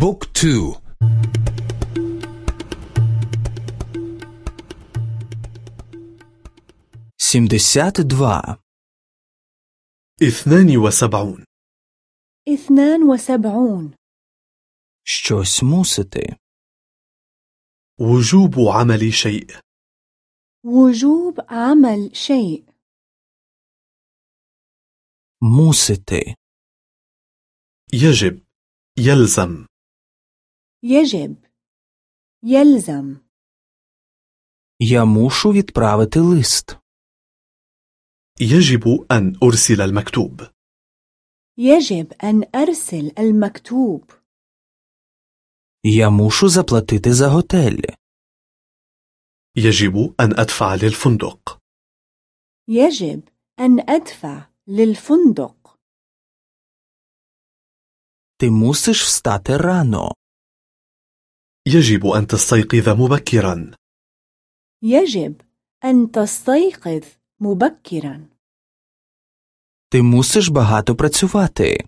book two. сімдесят два اثنان وسبعون. اثنان وسبعون. щось мусити وجوب عمل شيء. وجوب عمل شيء. موستي يجب. يلزم. يجب يلزم я мушу відправити лист. يجب أن أرسل المكتوب يجب أن أرسل المكتوب Я мушу заплатити за готель. يجب أن أدفع للفندق يجب أن أدفع للفندق Ти мусиш встати рано. يجب أن تستيقظ مبكرا يجب أن تستيقظ مبكرا Ти мусиш багато працювати.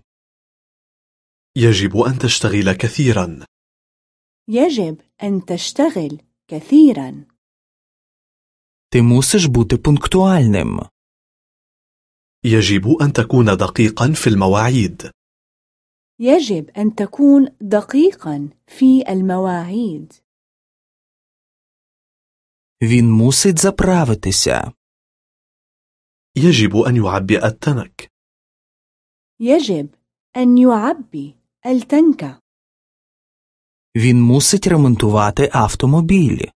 يجب أن تشتغل كثيرا يجب أن تشتغل كثيرا Ти мусиш бути пунктуальним. يجب أن تكون دقيقا في المواعيد يجب أن تكون دقيقا في المواعيد Він мусить заправитися. يجب أن يعبئ التنك يجب أن يعبي التنك Він мусить ремонтувати автомобіль.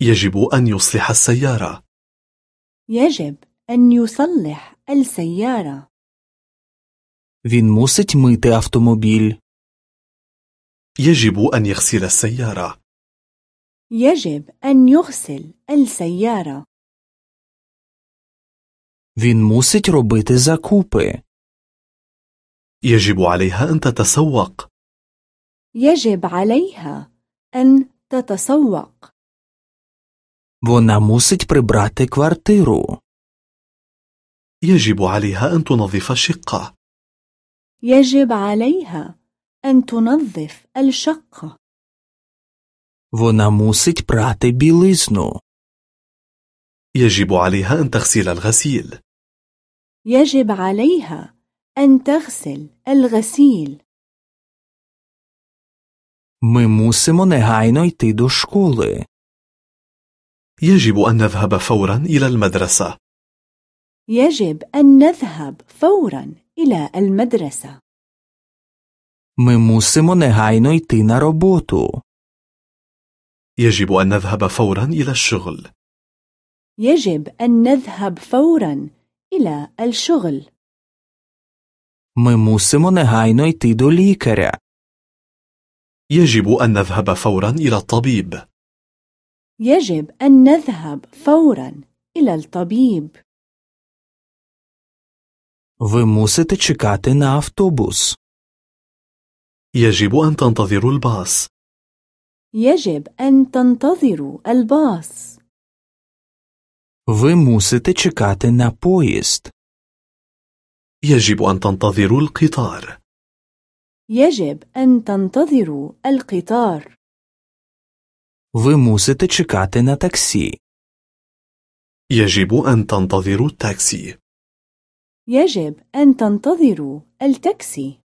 يجب أن يصلح السيارة يجب أن يصلح السيارة Він мусить мити автомобіль. يجب أن يغسل السيارة يجب أن يغسل السيارة Він мусить робити закупи. يجب عليها أن تتسوق يجب عليها أن تتسوق Вона мусить прибрати квартиру. يجب عليها أن تنظف الشقة يجب عليها أن تنظف الشقة Вона мусить прати білизну. يجب عليها أن تغسل الغسيل يجب عليها أن تغسل الغسيل Ми мусимо негайно йти до школи. يجب أن نذهب فورا إلى المدرسة يجب أن نذهب فورا إلى المدرسة Ми мусимо негайно йти на роботу. يجب أن نذهب فورا إلى الشغل يجب أن نذهب فورا إلى الشغل Ми мусимо негайно йти до лікаря. يجب أن نذهب فورا إلى الطبيب يجب أن نذهب فورا إلى الطبيب Ви мусите чекати на автобус. يجب أن تنتظروا الباص يجب أن تنتظروا الباص Ви мусите чекати на поїзд. يجب أن تنتظروا القطار يجب أن تنتظروا القطار Ви мусите чекати на таксі. يجب أن تنتظروا التاكسي يجب أن تنتظروا التاكسي.